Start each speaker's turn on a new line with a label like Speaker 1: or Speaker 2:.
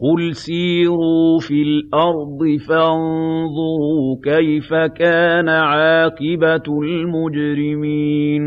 Speaker 1: قُلْ سِيرُوا فِي الْأَرْضِ فَانظُرُوا كَيْفَ كَانَ عَاقِبَةُ الْمُجْرِمِينَ